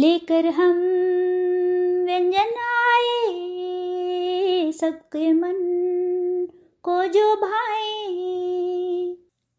लेकर हम व्यंजन आए। सबके मन को जो भाए।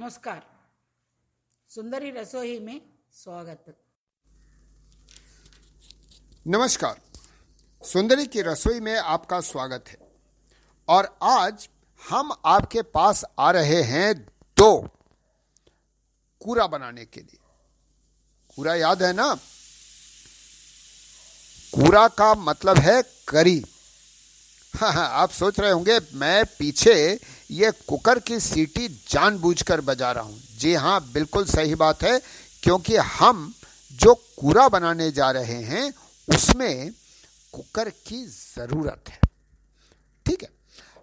नमस्कार। सुंदरी रसोई में स्वागत। नमस्कार। सुंदरी की रसोई में आपका स्वागत है। और आज हम आपके पास आ रहे हैं दो। कूरा बनाने के लिए। कूरा याद है ना? कूरा का मतलब है करी। हाँ हाँ आप सोच रहे होंगे, मैं पीछे ये कुकर की सीटी जानबूझकर बजा रहा हूँ। जी हाँ बिल्कुल सही बात है, क्योंकि हम जो कूरा बनाने जा रहे हैं, उसमें कुकर की ज़रूरत है। ठीक है,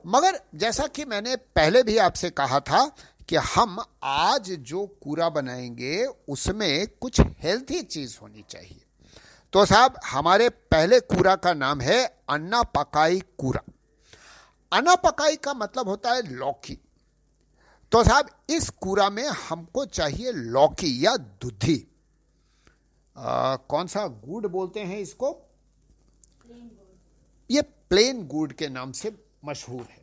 मगर जैसा कि मैंने पहले भी आपसे कहा था कि हम आज जो कूरा बनाएँगे, उसमें कुछ हेल्थी चीज़ होनी चाहिए। तो साहब हमारे पहले कूरा का नाम है अन्ना पकाई कूरा। अन्ना पकाई का मतलब होता है लौकी। तो साहब इस कूरा में हमको चाहिए लौकी या दुधी। आ, कौन सा गुड़ बोलते हैं इसको? ये प्लेन गुड़ के नाम से मशहूर है।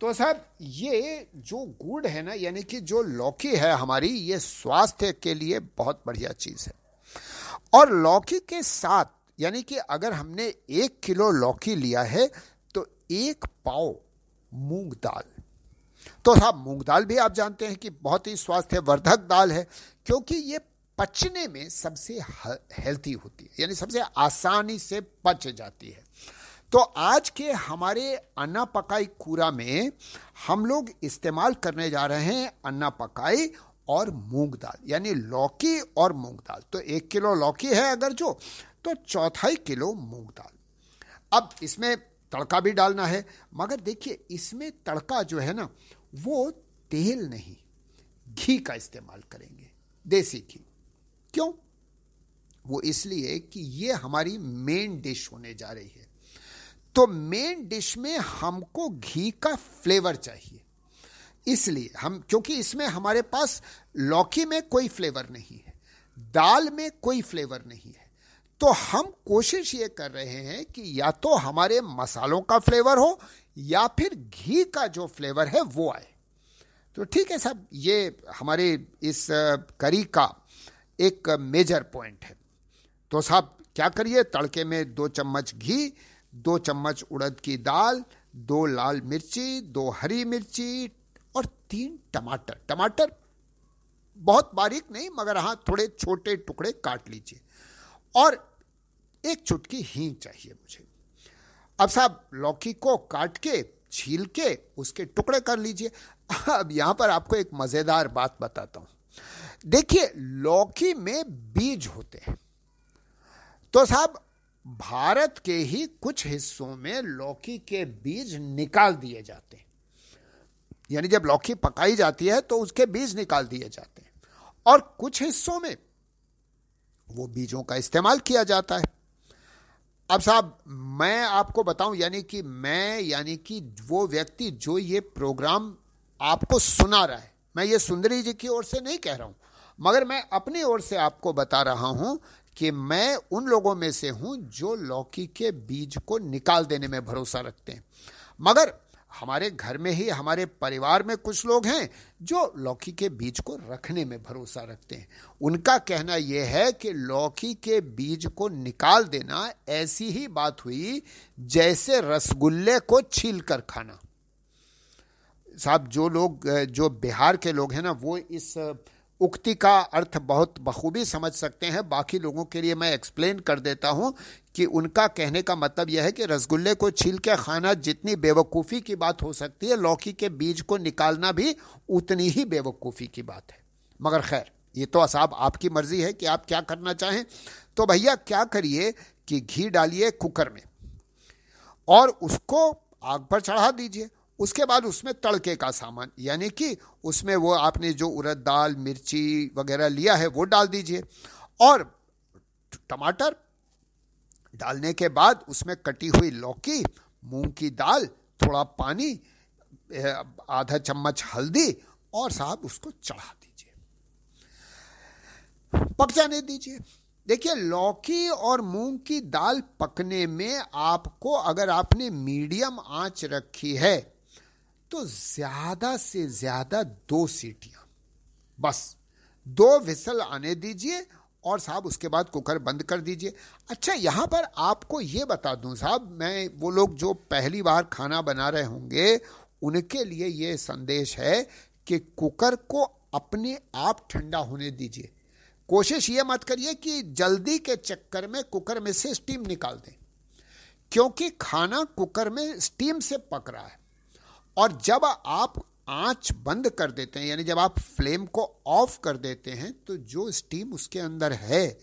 तो साहब ये जो गुड़ है ना यानी कि जो लौकी है हमारी ये स्वास्थ्य के लिए बहुत बढ़िया चीज़ है। और लौकी के साथ, यानी कि अगर हमने एक किलो लौकी लिया है तो एक पाव मूंग दाल। तो साहब, मूंग दाल भी आप जानते हैं कि बहुत ही स्वास्थ्यवर्धक दाल है, क्योंकि ये पचने में सबसे हेल्थी होती है, यानी सबसे आसानी से पच जाती है। तो आज के हमारे अन्ना पकाई कूरा में हम लोग इस्तेमाल करने जा रहे हैं अन्ना पकाई और मूंग दाल, यानी लौकी और मूंग दाल। तो एक किलो लौकी है अगर जो तो चौथाई किलो मूंग दाल। अब इसमें तड़का भी डालना है, मगर देखिए, इसमें तड़का जो है ना, वो तेल नहीं, घी का इस्तेमाल करेंगे, देसी घी। क्यों? वो इसलिए कि ये हमारी मेन डिश होने जा रही है। तो मेन डिश में हमको घी का फ्लेवर चाहिए। इसलिए हम, क्योंकि इसमें हमारे पास लौकी में कोई फ्लेवर नहीं है, दाल में कोई फ्लेवर नहीं है। तो हम कोशिश ये कर रहे हैं कि या तो हमारे मसालों का फ्लेवर हो, या फिर घी का जो फ्लेवर है, वो आए। तो ठीक है साहब, ये हमारे इस करी का एक मेजर पॉइंट है। तो साहब, क्या करिए? तड़के में दो चम्मच घी, दो चम्मच उड़द की दाल, दो लाल मिर्ची, दो हरी मिर्ची और तीन टमाटर। टमाटर बहुत बारीक नहीं, मगर हाँ थोड़े छोटे टुकड़े काट लीजिए। और एक चुटकी हींग चाहिए मुझे। अब साहब, लौकी को काट के, छील के, उसके टुकड़े कर लीजिए। अब यहाँ पर आपको एक मज़ेदार बात बताता हूँ। देखिए, लौकी में बीज होते हैं। तो साहब, भारत के ही कुछ हिस्सों में लौकी के बीज निकाल दिए जाते हैं। यानी जब लौकी पकाई जाती है तो उसके बीज निकाल दिए जाते हैं। और कुछ हिस्सों में वो बीजों का इस्तेमाल किया जाता है। अब साहब, मैं आपको बताऊँ, यानी कि मैं, यानी कि वो व्यक्ति जो ये प्रोग्राम आपको सुना रहा है, मैं ये सुंदरी जी की ओर से नहीं कह रहा हूँ, मगर मैं अपनी ओर से आपको बता रहा हूँ कि मैं उन लोगों में से हूँ जो लौकी के बीज को निकाल देने में भरोसा रखते हैं। मगर हमारे घर में ही, हमारे परिवार में कुछ लोग हैं जो लौकी के बीज को रखने में भरोसा रखते हैं। उनका कहना यह है कि लौकी के बीज को निकाल देना ऐसी ही बात हुई जैसे रसगुल्ले को छील कर खाना। साहब, जो लोग, जो बिहार के लोग हैं ना, वो इस उक्ति का अर्थ बहुत बखूबी समझ सकते हैं। बाकी लोगों के लिए मैं एक्सप्लेन कर देता हूँ कि उनका कहने का मतलब यह है कि रसगुल्ले को छील के खाना जितनी बेवकूफ़ी की बात हो सकती है, लौकी के बीज को निकालना भी उतनी ही बेवकूफ़ी की बात है। मगर खैर, ये तो साहब आपकी मर्ज़ी है कि आप क्या करना चाहें। तो भैया, क्या करिए कि घी डालिए कुकर में और उसको आग पर चढ़ा दीजिए। उसके बाद उसमें तड़के का सामान, यानी कि उसमें वो आपने जो उड़द दाल, मिर्ची वगैरह लिया है, वो डाल दीजिए। और टमाटर डालने के बाद उसमें कटी हुई लौकी, मूंग की दाल, थोड़ा पानी आधा चम्मच हल्दी और साहब उसको चढ़ा दीजिए। पक जाने दीजिए। देखिए, लौकी और मूंग की दाल पकने में आपको अगर आपने मीडियम आँच रखी है तो ज़्यादा से ज़्यादा दो सीटियाँ। बस, दो विसल आने दीजिए और साहब उसके बाद कुकर बंद कर दीजिए। अच्छा यहाँ पर आपको ये बता दूँ साहब, मैं, वो लोग जो पहली बार खाना बना रहे होंगे, उनके लिए ये संदेश है कि कुकर को अपने आप ठंडा होने दीजिए। कोशिश ये मत करिए कि जल्दी के चक्कर में कुकर में से स्टीम निकाल दें, क्योंकि खाना कुकर में स्टीम से पक रहा है। और जब आप आँच बंद कर देते हैं, यानी जब आप फ्लेम को ऑफ़ कर देते हैं तो जो स्टीम उसके अंदर है,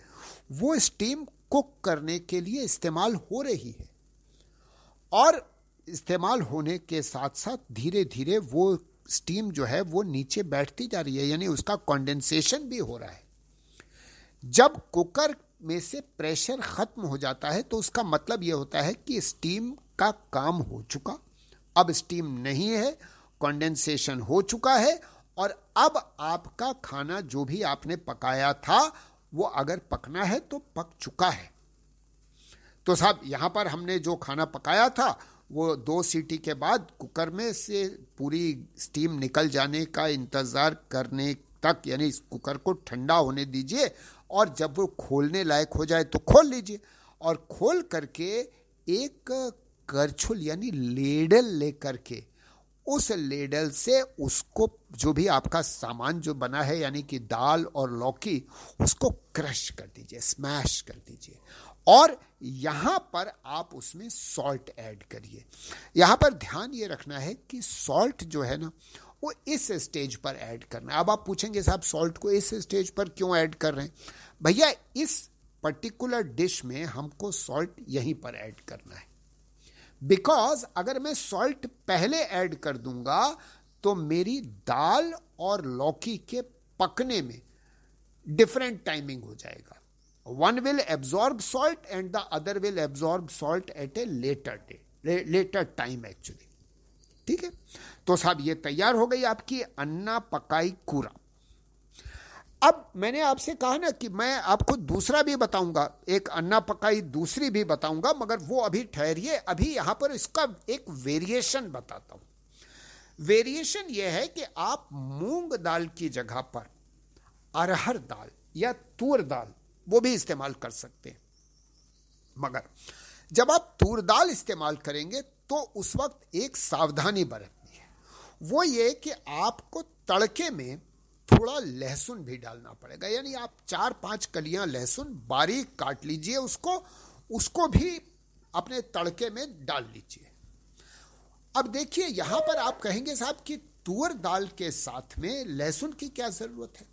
वो स्टीम कुक करने के लिए इस्तेमाल हो रही है। और इस्तेमाल होने के साथ साथ धीरे धीरे वो स्टीम जो है, वो नीचे बैठती जा रही है, यानी उसका कंडेंसेशन भी हो रहा है। जब कुकर में से प्रेशर खत्म हो जाता है तो उसका मतलब यह होता है कि स्टीम का काम हो चुका। अब स्टीम नहीं है कंडेंसेशन हो चुका है और अब आपका खाना जो भी आपने पकाया था, वो अगर पकना है तो पक चुका है। तो साहब, यहाँ पर हमने जो खाना पकाया था, वो दो सीटी के बाद कुकर में से पूरी स्टीम निकल जाने का इंतज़ार करने तक, यानी इस कुकर को ठंडा होने दीजिए और जब वो खोलने लायक हो जाए तो खोल लीजिए। और खोल करके एक करछुल यानी लेडल लेकर के, उस लेडल से उसको जो भी आपका सामान जो बना है, यानी कि दाल और लौकी, उसको क्रश कर दीजिए, स्मैश कर दीजिए। और यहाँ पर आप उसमें सॉल्ट ऐड करिए। यहाँ पर ध्यान ये रखना है कि सॉल्ट जो है ना, वो इस स्टेज पर ऐड करना है। अब आप पूछेंगे साहब सॉल्ट को इस स्टेज पर क्यों ऐड कर रहे हैं? भैया, इस पर्टिकुलर डिश में हमको सॉल्ट यहीं पर ऐड करना है। बिकॉज़ अगर मैं सॉल्ट पहले ऐड कर दूँगा तो मेरी दाल और लौकी के पकने में डिफरेंट टाइमिंग हो जाएगा। One will absorb salt and the other will absorb salt at a later day later time actually ठीक है? तो साहब, ये तैयार हो गई आपकी अन्ना पकाई कूरा। अब मैंने आपसे कहा ना कि मैं आपको दूसरा भी बताऊँगा, एक अन्ना पकाई दूसरी भी बताऊँगा, मगर वो अभी ठहरिए, अभी यहाँ पर इसका एक वेरिएशन बताता हूँ। वेरिएशन यह है कि आप मूंग दाल की जगह पर अरहर दाल या तूर दाल, वो भी इस्तेमाल कर सकते हैं। मगर जब आप तूर दाल इस्तेमाल करेंगे तो उस वक्त एक सावधानी बरतनी है। वो ये कि आपको तड़के में थोड़ा लहसुन भी डालना पड़ेगा। यानी आप चार पाँच कलियाँ लहसुन बारीक काट लीजिए, उसको उसको भी अपने तड़के में डाल लीजिए। अब देखिए, यहाँ पर आप कहेंगे साहब कि तुअर दाल के साथ में लहसुन की क्या ज़रूरत है?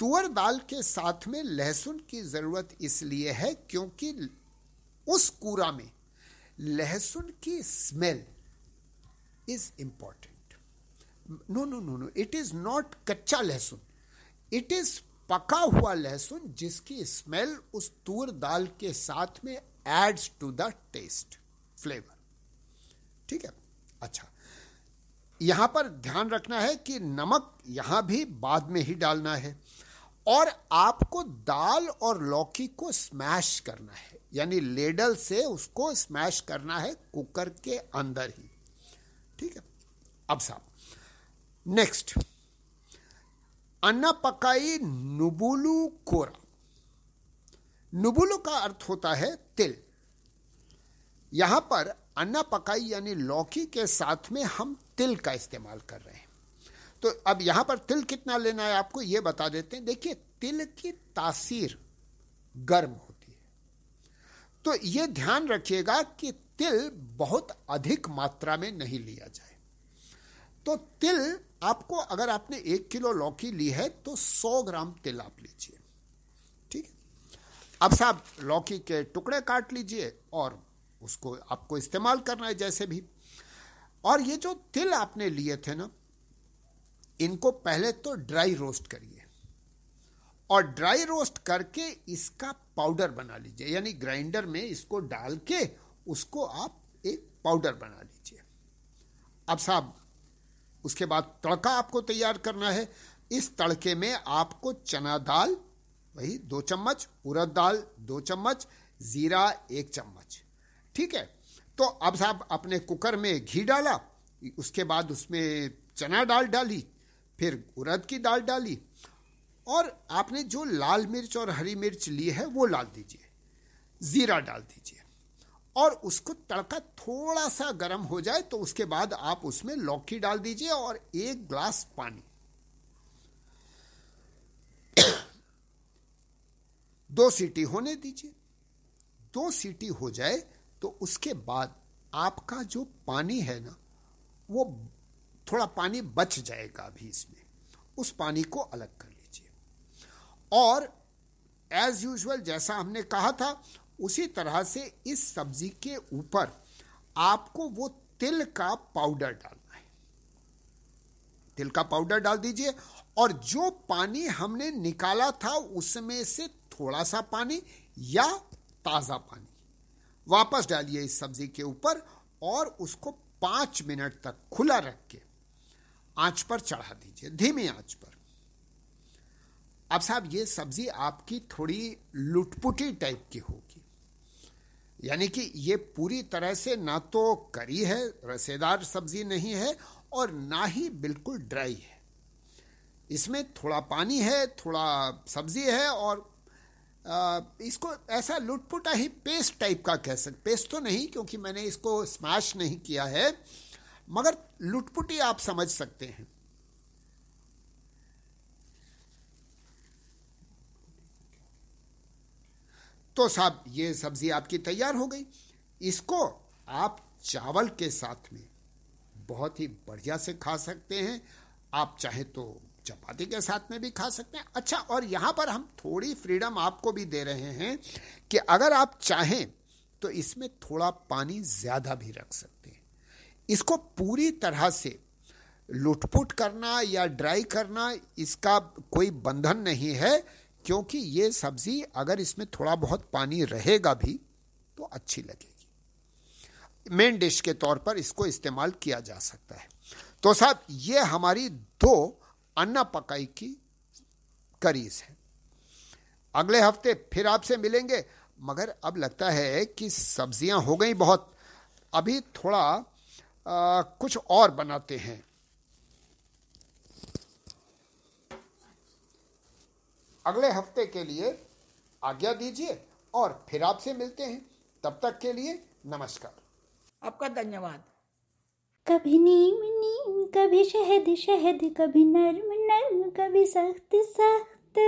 तुअर दाल के साथ में लहसुन की ज़रूरत इसलिए है क्योंकि उस कूरा में लहसुन की smell is important no no no no it is not कच्चा लहसुन. इट इज़ पका हुआ लहसुन जिसकी स्मेल उस तूर दाल के साथ में adds to the taste flavour ठीक है? अच्छा. यहाँ पर ध्यान रखना है कि नमक यहाँ भी बाद में ही डालना है और आपको दाल और लौकी को स्मैश करना है. यानी लेडल से उसको स्मैश करना है कुकर के अंदर ही. ठीक है? अब साहब नेक्स्ट अन्ना पकाई नुबुलू कोरा नुबुलू का अर्थ होता है तिल यहाँ पर अन्ना पकाई यानी लौकी के साथ में हम तिल का इस्तेमाल कर रहे हैं तो अब यहाँ पर तिल कितना लेना है आपको यह बता देते हैं देखिए तिल की तासीर गर्म होती है तो यह ध्यान रखिएगा कि तिल बहुत अधिक मात्रा में नहीं लिया जाए तो तिल आपको, अगर आपने एक किलो लौकी ली है तो सौ ग्राम तिल आप लीजिए। ठीक है? अब साहब, लौकी के टुकड़े काट लीजिए और उसको आपको इस्तेमाल करना है जैसे भी। और ये जो तिल आपने लिए थे ना, इनको पहले तो ड्राई रोस्ट करिए। और ड्राई रोस्ट करके इसका पाउडर बना लीजिए, यानी ग्राइंडर में इसको डाल के उसको आप एक पाउडर बना लीजिए। अब साहब उसके बाद तड़का आपको तैयार करना है। इस तड़के में आपको चना दाल, वही दो चम्मच, उड़द दाल दो चम्मच, जीरा एक चम्मच। ठीक है? तो अब साहब अपने कुकर में घी डाला, उसके बाद उसमें चना दाल डाली, फिर उड़द की दाल डाली, और आपने जो लाल मिर्च और हरी मिर्च ली है वो डाल दीजिए, जीरा डाल दीजिए। और उसको तड़का थोड़ा सा गर्म हो जाए तो उसके बाद आप उसमें लौकी डाल दीजिए और एक ग्लास पानी। दो सीटी होने दीजिए। दो सीटी हो जाए तो उसके बाद आपका जो पानी है ना, वो थोड़ा पानी बच जाएगा अभी इसमें। उस पानी को अलग कर लीजिए। और एज यूजल जैसा हमने कहा था उसी तरह से इस सब्ज़ी के ऊपर आपको वो तिल का पाउडर डालना है। तिल का पाउडर डाल दीजिए और जो पानी हमने निकाला था उसमें से थोड़ा सा पानी या ताज़ा पानी वापस डालिए इस सब्ज़ी के ऊपर और उसको पाँच मिनट तक खुला रख के आँच पर चढ़ा दीजिए, धीमी आँच पर। अब साहब, ये सब्ज़ी आपकी थोड़ी लुटपुटी टाइप की होगी। यानी कि ये पूरी तरह से ना तो करी है, रसेदार सब्ज़ी नहीं है और ना ही बिल्कुल ड्राई है। इसमें थोड़ा पानी है, थोड़ा सब्ज़ी है और इसको ऐसा लुटपुटा ही पेस्ट टाइप का कह सकते पेस्ट तो नहीं क्योंकि मैंने इसको स्मैश नहीं किया है, मगर लुटपुटी आप समझ सकते हैं। तो साहब, ये सब्ज़ी आपकी तैयार हो गई। इसको आप चावल के साथ में बहुत ही बढ़िया से खा सकते हैं। आप चाहे तो चपाती के साथ में भी खा सकते हैं। अच्छा और यहाँ पर हम थोड़ी फ्रीडम आपको भी दे रहे हैं कि अगर आप चाहें तो इसमें थोड़ा पानी ज़्यादा भी रख सकते हैं। इसको पूरी तरह से लुटपुट करना या ड्राई करना इसका कोई बंधन नहीं है। क्योंकि ये सब्ज़ी अगर इसमें थोड़ा बहुत पानी रहेगा भी तो अच्छी लगेगी। मेन डिश के तौर पर इसको इस्तेमाल किया जा सकता है। तो साहब ये हमारी दो अन्ना पकाई की करीज है। अगले हफ़्ते फिर आपसे मिलेंगे मगर अब लगता है कि सब्ज़ियाँ हो गई बहुत। अभी थोड़ा आ, कुछ और बनाते हैं। अगले हफ़्ते के लिए आज्ञा दीजिए और फिर आपसे मिलते हैं। तब तक के लिए नमस्कार। आपका धन्यवाद। कभी नीम नीम कभी शहद शहद कभी नर्म नर्म कभी सख्त सख्त।